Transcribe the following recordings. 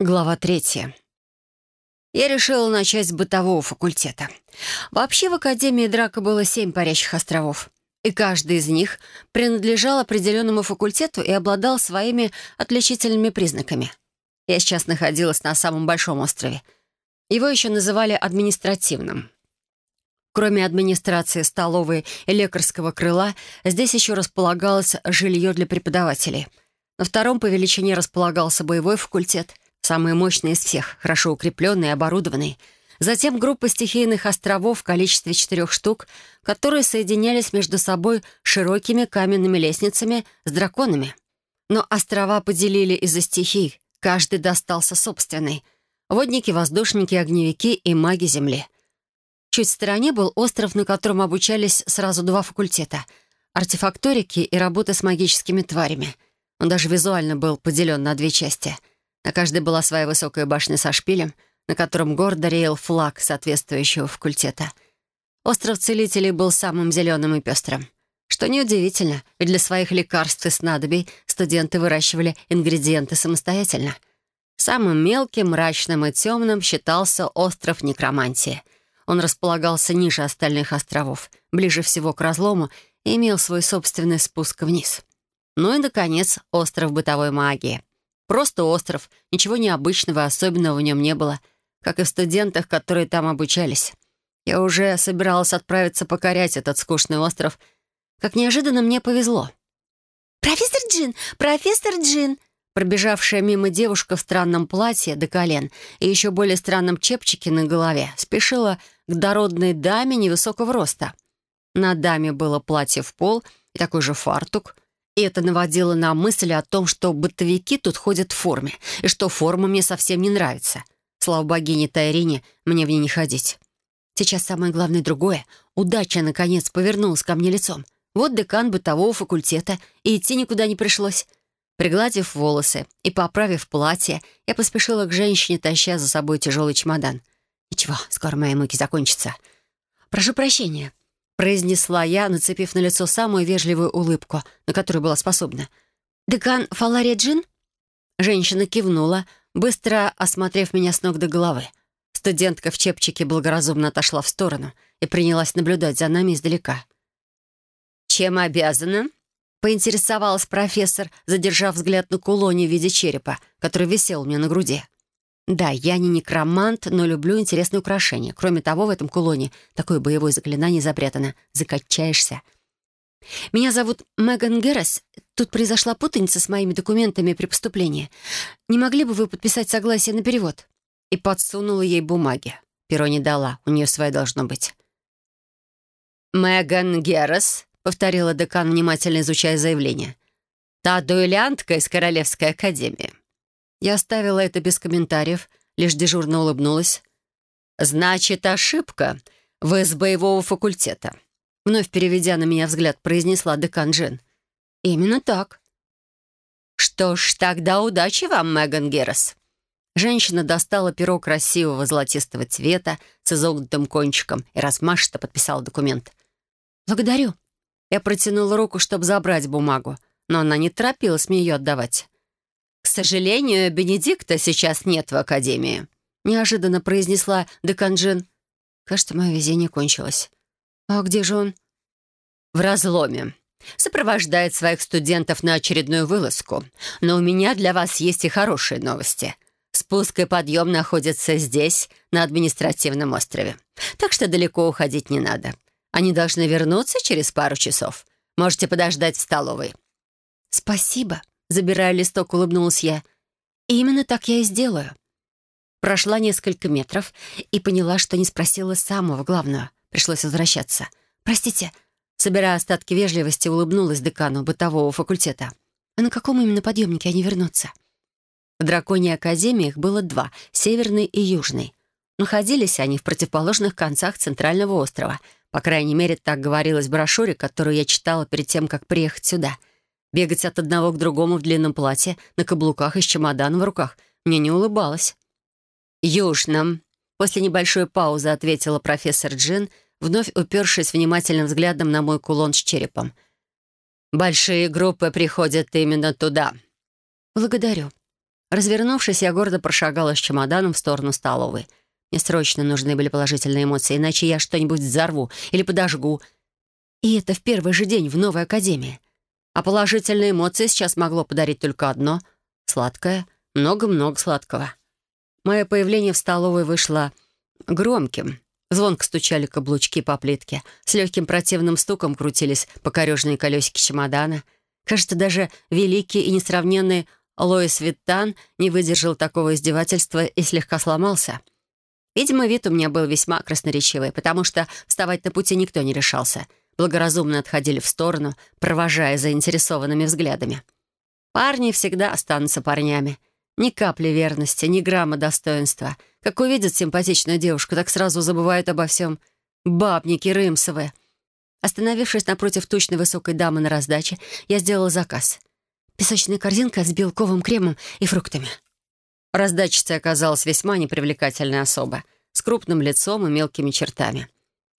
Глава третья. Я решила начать с бытового факультета. Вообще в Академии Драка было семь парящих островов, и каждый из них принадлежал определенному факультету и обладал своими отличительными признаками. Я сейчас находилась на самом большом острове. Его еще называли административным. Кроме администрации, столовой и лекарского крыла, здесь еще располагалось жилье для преподавателей. На втором по величине располагался боевой факультет — самый мощный из всех, хорошо укрепленный и оборудованный. Затем группа стихийных островов в количестве четырех штук, которые соединялись между собой широкими каменными лестницами с драконами. Но острова поделили из-за стихий, каждый достался собственный. Водники, воздушники, огневики и маги Земли. Чуть в стороне был остров, на котором обучались сразу два факультета — артефакторики и работы с магическими тварями. Он даже визуально был поделен на две части — на каждой была своя высокая башня со шпилем, на котором гордо реял флаг соответствующего факультета. Остров Целителей был самым зеленым и пестрым. Что неудивительно, ведь для своих лекарств и снадобий студенты выращивали ингредиенты самостоятельно. Самым мелким, мрачным и темным считался остров Некромантии. Он располагался ниже остальных островов, ближе всего к разлому, и имел свой собственный спуск вниз. Ну и, наконец, остров бытовой магии — Просто остров, ничего необычного, особенного в нем не было, как и в студентах, которые там обучались. Я уже собиралась отправиться покорять этот скучный остров, как неожиданно мне повезло. «Профессор Джин! Профессор Джин!» Пробежавшая мимо девушка в странном платье до колен и еще более странном чепчике на голове спешила к дородной даме невысокого роста. На даме было платье в пол и такой же фартук — и это наводило на мысль о том, что бытовики тут ходят в форме, и что форма мне совсем не нравится. Слава богине Тайрине, мне в ней не ходить. Сейчас самое главное другое. Удача, наконец, повернулась ко мне лицом. Вот декан бытового факультета, и идти никуда не пришлось. Пригладив волосы и поправив платье, я поспешила к женщине, таща за собой тяжелый чемодан. «Ничего, скоро мои муки закончатся. Прошу прощения произнесла я, нацепив на лицо самую вежливую улыбку, на которую была способна. «Декан Фалария Джин?» Женщина кивнула, быстро осмотрев меня с ног до головы. Студентка в чепчике благоразумно отошла в сторону и принялась наблюдать за нами издалека. «Чем обязана?» — поинтересовалась профессор, задержав взгляд на кулоне в виде черепа, который висел у меня на груди. Да, я не некромант, но люблю интересные украшения. Кроме того, в этом кулоне такое боевое заклинание запрятано. Закачаешься. Меня зовут Меган Геррес. Тут произошла путаница с моими документами при поступлении. Не могли бы вы подписать согласие на перевод?» И подсунула ей бумаги. Перо не дала, у нее своя должно быть. «Меган Геррес», — повторила декан, внимательно изучая заявление. «Та дуэлянтка из Королевской академии. Я оставила это без комментариев, лишь дежурно улыбнулась. «Значит, ошибка. Вы с боевого факультета». Вновь переведя на меня взгляд, произнесла декан Джен. «Именно так». «Что ж, тогда удачи вам, Меган Геррес». Женщина достала перо красивого золотистого цвета с изогнутым кончиком и размашисто подписала документ. «Благодарю». Я протянула руку, чтобы забрать бумагу, но она не торопилась мне ее отдавать. «К сожалению, Бенедикта сейчас нет в Академии», — неожиданно произнесла Деканджин. «Кажется, мое везение кончилось. А где же он?» «В разломе. Сопровождает своих студентов на очередную вылазку. Но у меня для вас есть и хорошие новости. Спуск и подъем находятся здесь, на административном острове. Так что далеко уходить не надо. Они должны вернуться через пару часов. Можете подождать в столовой». «Спасибо», Забирая листок, улыбнулась я. И именно так я и сделаю. Прошла несколько метров и поняла, что не спросила самого главного. Пришлось возвращаться. «Простите». Собирая остатки вежливости, улыбнулась декану бытового факультета. «А на каком именно подъемнике они вернутся?» В драконьей академии их было два — северный и южный. Находились они в противоположных концах центрального острова. По крайней мере, так говорилось в брошюре, которую я читала перед тем, как приехать сюда — Бегать от одного к другому в длинном платье, на каблуках и с чемоданом в руках мне не улыбалось. «Южном», — после небольшой паузы ответила профессор Джин, вновь упершись внимательным взглядом на мой кулон с черепом. «Большие группы приходят именно туда». «Благодарю». Развернувшись, я гордо прошагала с чемоданом в сторону столовой. Мне срочно нужны были положительные эмоции, иначе я что-нибудь взорву или подожгу. И это в первый же день в новой академии. А положительные эмоции сейчас могло подарить только одно — сладкое, много-много сладкого. Мое появление в столовой вышло громким. Звонко стучали каблучки по плитке. С легким противным стуком крутились покорежные колесики чемодана. Кажется, даже великий и несравненный Лоис Виттан не выдержал такого издевательства и слегка сломался. Видимо, вид у меня был весьма красноречивый, потому что вставать на пути никто не решался. Благоразумно отходили в сторону, провожая заинтересованными взглядами. Парни всегда останутся парнями. Ни капли верности, ни грамма достоинства. Как увидят симпатичную девушку, так сразу забывают обо всем. Бабники Рымсовы. Остановившись напротив тучной высокой дамы на раздаче, я сделала заказ. Песочная корзинка с белковым кремом и фруктами. Раздачица оказалась весьма непривлекательной особа, с крупным лицом и мелкими чертами.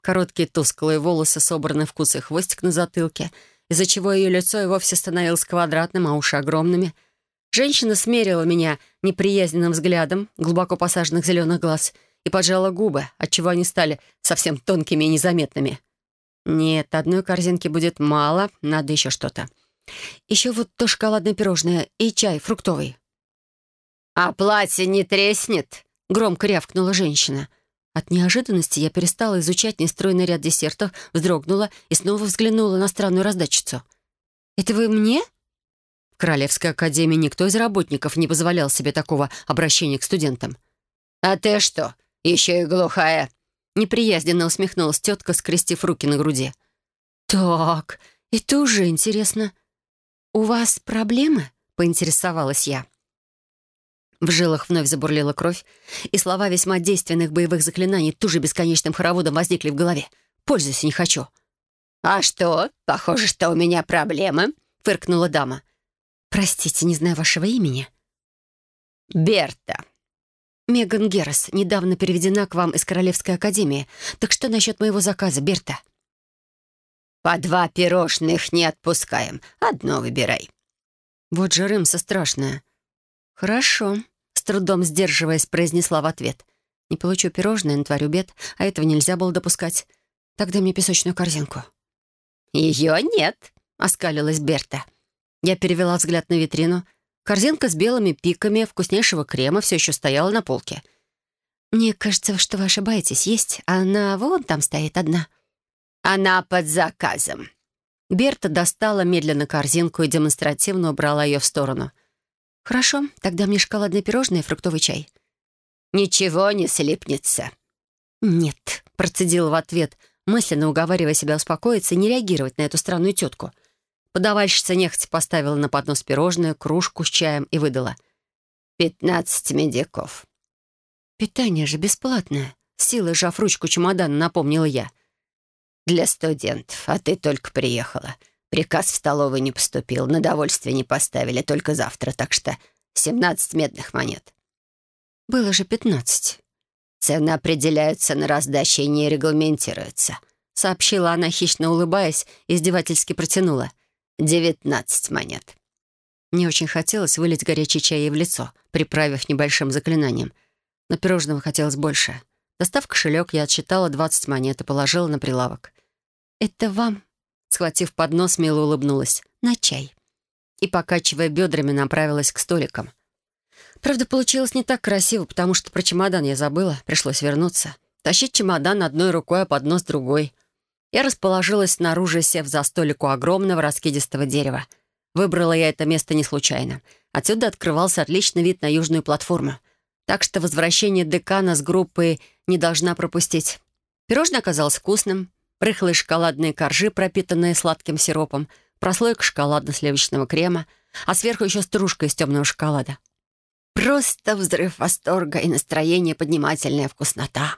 Короткие тусклые волосы собраны в куцый хвостик на затылке, из-за чего ее лицо и вовсе становилось квадратным, а уши огромными — Женщина смерила меня неприязненным взглядом глубоко посаженных зеленых глаз и поджала губы, отчего они стали совсем тонкими и незаметными. «Нет, одной корзинки будет мало, надо еще что-то. Еще вот то шоколадное пирожное и чай фруктовый». «А платье не треснет?» — громко рявкнула женщина. От неожиданности я перестала изучать нестройный ряд десертов, вздрогнула и снова взглянула на странную раздатчицу. «Это вы мне?» Королевской академии никто из работников не позволял себе такого обращения к студентам. «А ты что, еще и глухая?» Неприязненно усмехнулась тетка, скрестив руки на груди. «Так, это уже интересно. У вас проблемы?» — поинтересовалась я. В жилах вновь забурлила кровь, и слова весьма действенных боевых заклинаний тоже бесконечным хороводом возникли в голове. «Пользуйся не хочу». «А что? Похоже, что у меня проблемы», — фыркнула дама. «Простите, не знаю вашего имени». «Берта». «Меган Геррес, недавно переведена к вам из Королевской академии. Так что насчет моего заказа, Берта?» «По два пирожных не отпускаем. Одно выбирай». Вот же Рымса страшная. «Хорошо», — трудом сдерживаясь, произнесла в ответ. «Не получу пирожное, натворю бед, а этого нельзя было допускать. Тогда мне песочную корзинку». «Ее нет», — оскалилась. «Берта». Я перевела взгляд на витрину. Корзинка с белыми пиками вкуснейшего крема все еще стояла на полке. «Мне кажется, что вы ошибаетесь. Есть. Она вон там стоит одна». «Она под заказом». Берта достала медленно корзинку и демонстративно убрала ее в сторону. «Хорошо, тогда мне шоколадное пирожное и фруктовый чай». «Ничего не слипнется». «Нет», — процедила в ответ, мысленно уговаривая себя успокоиться и не реагировать на эту странную тетку — Подавальщица нехотя поставила на поднос пирожное, кружку с чаем и выдала. «Пятнадцать медиков». «Питание же бесплатное», — силой сжав ручку чемодана, напомнила я. «Для студентов, а ты только приехала. Приказ в столовой не поступил, на довольствие не поставили, только завтра, так что семнадцать медных монет». «Было же пятнадцать». «Цены определяются на раздаче и не регламентируются», — сообщила она, хищно улыбаясь, издевательски протянула. Девятнадцать монет. Мне очень хотелось вылить горячий чай ей в лицо, приправив небольшим заклинанием. Но пирожного хотелось больше. Достав кошелек, я отсчитала двадцать монет и положила на прилавок. «Это вам?» Схватив поднос, мило улыбнулась. «На чай». И, покачивая бедрами, направилась к столикам. Правда, получилось не так красиво, потому что про чемодан я забыла, пришлось вернуться. Тащить чемодан одной рукой, а поднос другой — я расположилась снаружи, сев за столик огромного раскидистого дерева. Выбрала я это место не случайно. Отсюда открывался отличный вид на южную платформу. Так что возвращение декана с группой не должна пропустить. Пирожное оказалось вкусным. Рыхлые шоколадные коржи, пропитанные сладким сиропом, прослойка шоколадно-сливочного крема, а сверху еще стружка из темного шоколада. Просто взрыв восторга и настроение поднимательная вкуснота.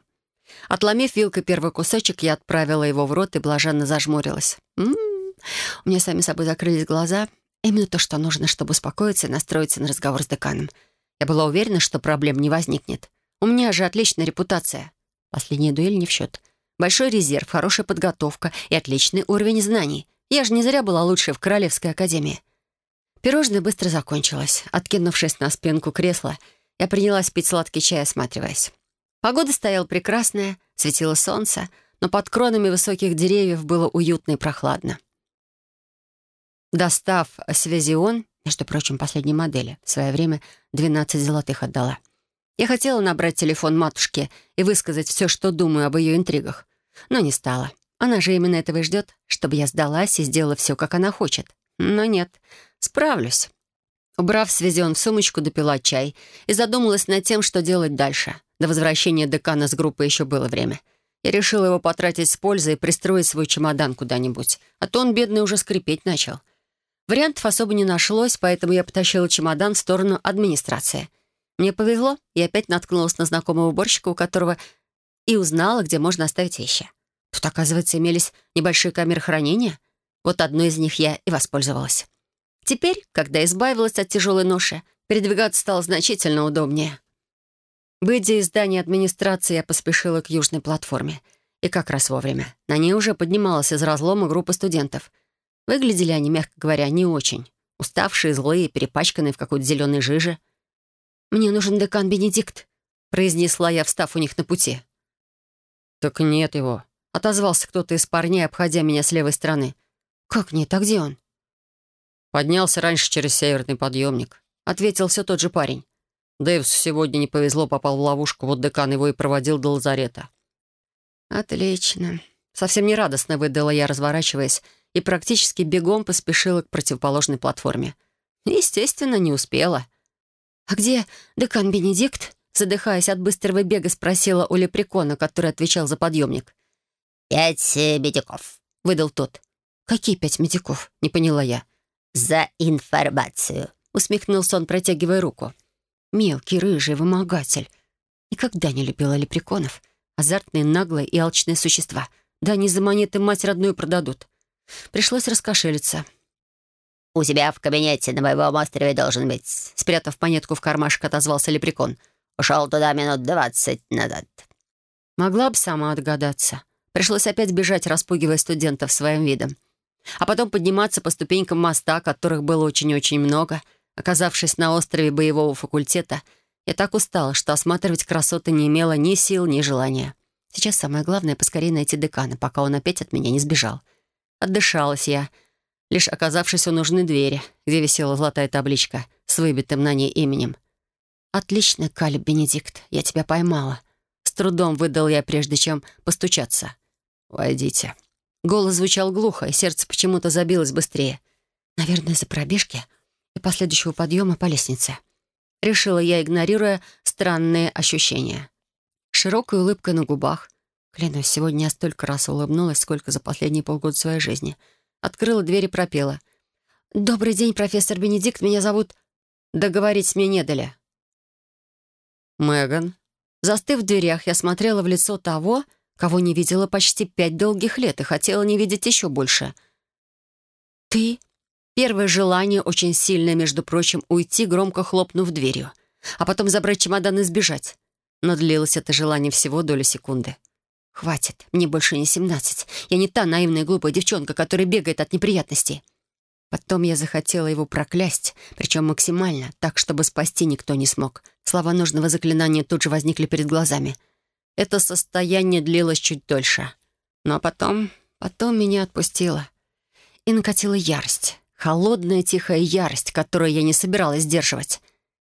Отломив вилкой первый кусочек, я отправила его в рот и блаженно зажмурилась. М -м -м. У меня сами собой закрылись глаза. Именно то, что нужно, чтобы успокоиться и настроиться на разговор с деканом. Я была уверена, что проблем не возникнет. У меня же отличная репутация. Последняя дуэль не в счет. Большой резерв, хорошая подготовка и отличный уровень знаний. Я же не зря была лучшей в Королевской академии. Пирожное быстро закончилось. Откинувшись на спинку кресла, я принялась пить сладкий чай, осматриваясь. Погода стояла прекрасная, светило солнце, но под кронами высоких деревьев было уютно и прохладно. Достав связион, между прочим, последней модели, в свое время 12 золотых отдала, я хотела набрать телефон матушки и высказать все, что думаю об ее интригах, но не стала. Она же именно этого и ждет, чтобы я сдалась и сделала все, как она хочет. Но нет, справлюсь. Убрав связион в сумочку, допила чай и задумалась над тем, что делать дальше. До возвращения декана с группы еще было время. Я решила его потратить с пользой и пристроить свой чемодан куда-нибудь, а то он, бедный, уже скрипеть начал. Вариантов особо не нашлось, поэтому я потащила чемодан в сторону администрации. Мне повезло, и опять наткнулась на знакомого уборщика, у которого и узнала, где можно оставить вещи. Тут, оказывается, имелись небольшие камеры хранения. Вот одной из них я и воспользовалась. Теперь, когда избавилась от тяжелой ноши, передвигаться стало значительно удобнее. Выйдя из здания администрации, я поспешила к южной платформе. И как раз вовремя. На ней уже поднималась из разлома группа студентов. Выглядели они, мягко говоря, не очень. Уставшие, злые, перепачканные в какой-то зеленой жиже. «Мне нужен декан Бенедикт», — произнесла я, встав у них на пути. «Так нет его», — отозвался кто-то из парней, обходя меня с левой стороны. «Как нет? А где он?» «Поднялся раньше через северный подъемник», — ответил все тот же парень. Дэвсу сегодня не повезло, попал в ловушку, вот декан его и проводил до лазарета. «Отлично». Совсем нерадостно выдала я, разворачиваясь, и практически бегом поспешила к противоположной платформе. Естественно, не успела. «А где декан Бенедикт?» Задыхаясь от быстрого бега, спросила у лепрекона, который отвечал за подъемник. «Пять э, медиков», — выдал тот. «Какие пять медиков?» — не поняла я. «За информацию», — усмехнулся он, протягивая руку. «Мелкий, рыжий, вымогатель. Никогда не любила лепреконов. Азартные, наглые и алчные существа. Да они за монеты мать родную продадут. Пришлось раскошелиться. «У тебя в кабинете на моем острове должен быть», — спрятав монетку в кармашек, отозвался лепрекон. «Ушел туда минут двадцать назад». Могла бы сама отгадаться. Пришлось опять бежать, распугивая студентов своим видом а потом подниматься по ступенькам моста, которых было очень-очень много. Оказавшись на острове боевого факультета, я так устала, что осматривать красоты не имела ни сил, ни желания. Сейчас самое главное — поскорее найти декана, пока он опять от меня не сбежал. Отдышалась я, лишь оказавшись у нужной двери, где висела золотая табличка с выбитым на ней именем. «Отлично, Калиб Бенедикт, я тебя поймала». С трудом выдал я, прежде чем постучаться. «Войдите», Голос звучал глухо, и сердце почему-то забилось быстрее. Наверное, из-за пробежки и последующего подъема по лестнице. Решила я, игнорируя странные ощущения. Широкая улыбка на губах. Клянусь, сегодня я столько раз улыбнулась, сколько за последние полгода своей жизни. Открыла дверь и пропела. «Добрый день, профессор Бенедикт, меня зовут...» Договорить мне не дали. «Меган». Застыв в дверях, я смотрела в лицо того, кого не видела почти пять долгих лет и хотела не видеть еще больше. «Ты?» Первое желание, очень сильное, между прочим, уйти, громко хлопнув дверью, а потом забрать чемодан и сбежать. Но длилось это желание всего долю секунды. «Хватит, мне больше не семнадцать. Я не та наивная глупая девчонка, которая бегает от неприятностей». Потом я захотела его проклясть, причем максимально, так, чтобы спасти никто не смог. Слова нужного заклинания тут же возникли перед глазами — это состояние длилось чуть дольше. Но потом, потом меня отпустило. И накатила ярость. Холодная тихая ярость, которую я не собиралась сдерживать.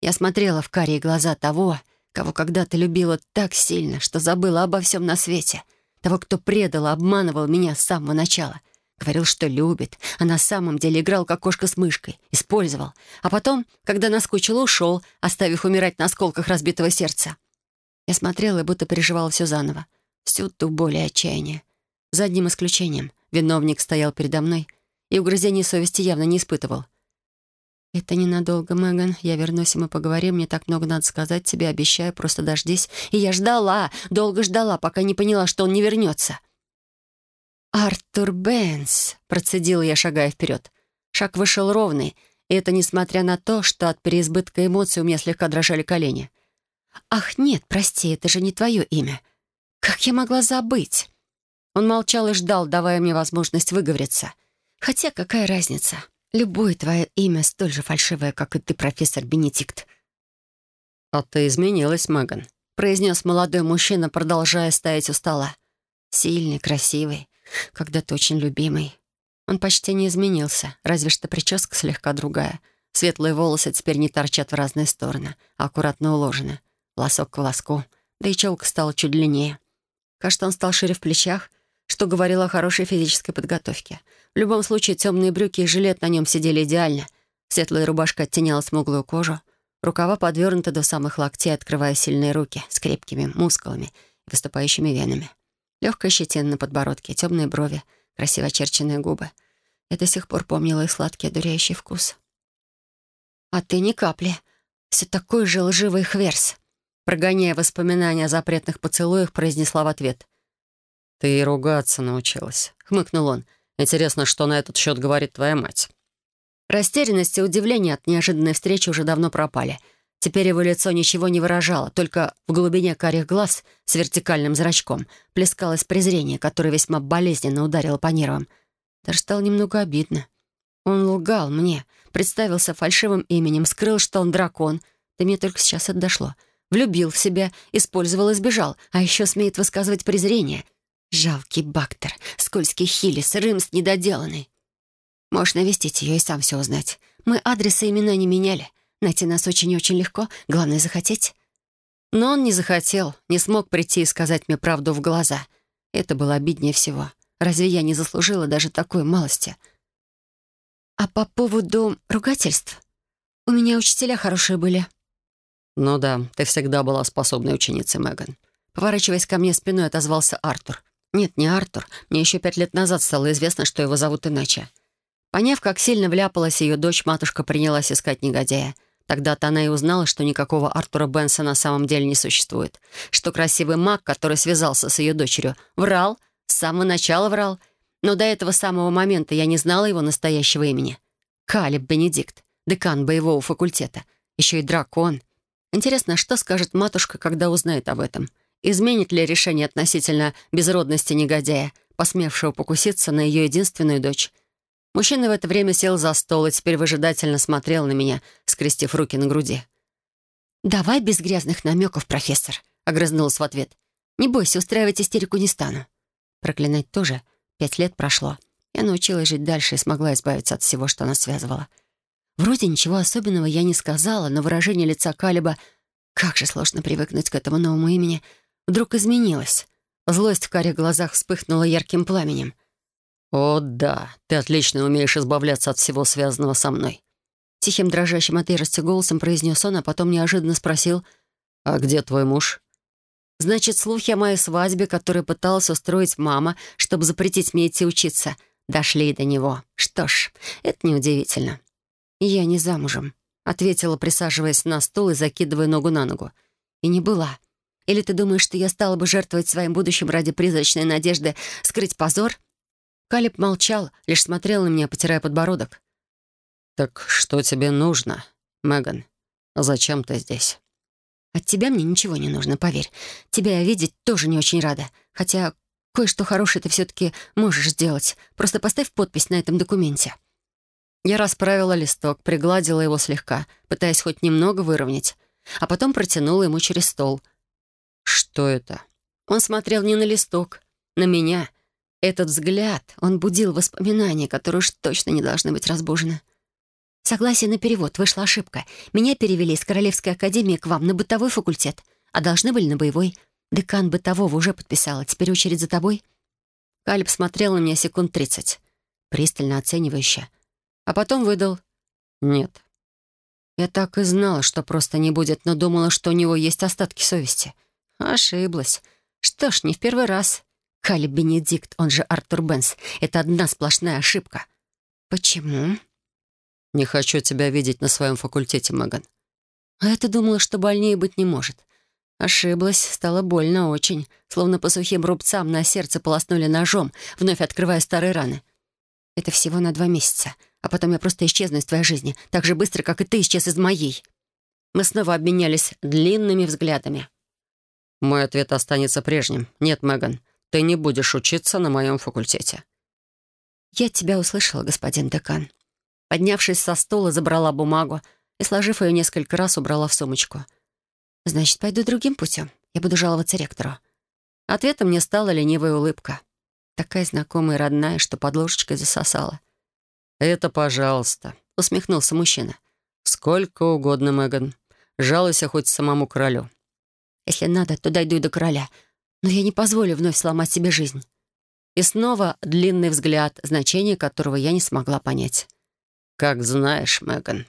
Я смотрела в карие глаза того, кого когда-то любила так сильно, что забыла обо всем на свете. Того, кто предал, обманывал меня с самого начала. Говорил, что любит, а на самом деле играл как кошка с мышкой. Использовал. А потом, когда наскучил, ушел, оставив умирать на осколках разбитого сердца. Я смотрела и будто переживала все заново. Всю ту боль и отчаяние. За одним исключением. Виновник стоял передо мной и угрызений совести явно не испытывал. «Это ненадолго, Меган. Я вернусь, и мы поговорим. Мне так много надо сказать тебе, обещаю, просто дождись». И я ждала, долго ждала, пока не поняла, что он не вернется. «Артур Бенс», — процедила я, шагая вперед. Шаг вышел ровный, и это несмотря на то, что от переизбытка эмоций у меня слегка дрожали колени. «Ах, нет, прости, это же не твое имя. Как я могла забыть?» Он молчал и ждал, давая мне возможность выговориться. Хотя какая разница? Любое твое имя столь же фальшивое, как и ты, профессор Бенедикт». «А ты изменилась, Меган», — произнес молодой мужчина, продолжая стоять у стола. «Сильный, красивый, когда-то очень любимый. Он почти не изменился, разве что прическа слегка другая. Светлые волосы теперь не торчат в разные стороны, а аккуратно уложены. Лосок к волоску, да и челка стала чуть длиннее. Кажется, он стал шире в плечах, что говорило о хорошей физической подготовке. В любом случае, темные брюки и жилет на нем сидели идеально. Светлая рубашка оттеняла смуглую кожу. Рукава подвернуты до самых локтей, открывая сильные руки с крепкими мускулами и выступающими венами. Легкая щетина на подбородке, темные брови, красиво очерченные губы. Я до сих пор помнила их сладкий, одуряющий вкус. «А ты ни капли. Все такой же лживый хверс», прогоняя воспоминания о запретных поцелуях, произнесла в ответ. «Ты и ругаться научилась», — хмыкнул он. «Интересно, что на этот счет говорит твоя мать?» Растерянность и удивление от неожиданной встречи уже давно пропали. Теперь его лицо ничего не выражало, только в глубине карих глаз с вертикальным зрачком плескалось презрение, которое весьма болезненно ударило по нервам — даже стало немного обидно. Он лгал мне, представился фальшивым именем, скрыл, что он дракон. Да мне только сейчас это дошло. Влюбил в себя, использовал и сбежал, а еще смеет высказывать презрение. Жалкий Бактер, скользкий Хиллис, Рымс недоделанный. Можешь навестить ее и сам все узнать. Мы адресы и имена не меняли. Найти нас очень и очень легко, главное — захотеть. Но он не захотел, не смог прийти и сказать мне правду в глаза. Это было обиднее всего. Разве я не заслужила даже такой малости? А по поводу ругательств? У меня учителя хорошие были. Ну да, ты всегда была способной ученицей, Меган. Поворачиваясь ко мне спиной, отозвался Артур. Нет, не Артур. Мне еще пять лет назад стало известно, что его зовут иначе. Поняв, как сильно вляпалась ее дочь, матушка принялась искать негодяя. Тогда-то она и узнала, что никакого Артура Бенса на самом деле не существует. Что красивый маг, который связался с ее дочерью, врал — с самого начала врал, но до этого самого момента я не знала его настоящего имени. Калиб Бенедикт, декан боевого факультета. Еще и дракон. Интересно, что скажет матушка, когда узнает об этом? Изменит ли решение относительно безродности негодяя, посмевшего покуситься на ее единственную дочь? Мужчина в это время сел за стол и теперь выжидательно смотрел на меня, скрестив руки на груди. «Давай без грязных намеков, профессор», — огрызнулась в ответ. «Не бойся, устраивать истерику не стану». Проклинать тоже. Пять лет прошло. Я научилась жить дальше и смогла избавиться от всего, что нас связывало. Вроде ничего особенного я не сказала, но выражение лица Калиба, как же сложно привыкнуть к этому новому имени, вдруг изменилось. Злость в карих глазах вспыхнула ярким пламенем. «О, да, ты отлично умеешь избавляться от всего связанного со мной». Тихим, дрожащим от ярости голосом произнес он, а потом неожиданно спросил, «А где твой муж?» Значит, слухи о моей свадьбе, которые пыталась устроить мама, чтобы запретить мне идти учиться, дошли до него. Что ж, это неудивительно. «Я не замужем», — ответила, присаживаясь на стул и закидывая ногу на ногу. «И не была. Или ты думаешь, что я стала бы жертвовать своим будущим ради призрачной надежды скрыть позор?» Калиб молчал, лишь смотрел на меня, потирая подбородок. «Так что тебе нужно, Меган? Зачем ты здесь?» От тебя мне ничего не нужно, поверь. Тебя я видеть тоже не очень рада. Хотя кое-что хорошее ты все-таки можешь сделать. Просто поставь подпись на этом документе». Я расправила листок, пригладила его слегка, пытаясь хоть немного выровнять, а потом протянула ему через стол. «Что это?» Он смотрел не на листок, на меня. Этот взгляд, он будил воспоминания, которые уж точно не должны быть разбужены. Согласие на перевод. Вышла ошибка. Меня перевели из Королевской академии к вам на бытовой факультет, а должны были на боевой. Декан бытового уже подписала. Теперь очередь за тобой. Калиб смотрел на меня секунд тридцать. Пристально оценивающе. А потом выдал. «Нет». Я так и знала, что просто не будет, но думала, что у него есть остатки совести. Ошиблась. Что ж, не в первый раз. Калиб Бенедикт, он же Артур Бенс. Это одна сплошная ошибка. Почему? Не хочу тебя видеть на своем факультете, Меган». А это думала, что больнее быть не может. Ошиблась, стало больно очень, словно по сухим рубцам на сердце полоснули ножом, вновь открывая старые раны. Это всего на два месяца, а потом я просто исчезну из твоей жизни, так же быстро, как и ты исчез из моей. Мы снова обменялись длинными взглядами. Мой ответ останется прежним. Нет, Меган, ты не будешь учиться на моем факультете. Я тебя услышала, господин декан. Поднявшись со стула, забрала бумагу и, сложив ее несколько раз, убрала в сумочку. «Значит, пойду другим путем. Я буду жаловаться ректору». Ответом мне стала ленивая улыбка. Такая знакомая и родная, что под ложечкой засосала. «Это пожалуйста», — усмехнулся мужчина. «Сколько угодно, Меган. Жалуйся хоть самому королю». «Если надо, то дойду до короля. Но я не позволю вновь сломать себе жизнь». И снова длинный взгляд, значение которого я не смогла понять. «Как знаешь, Меган».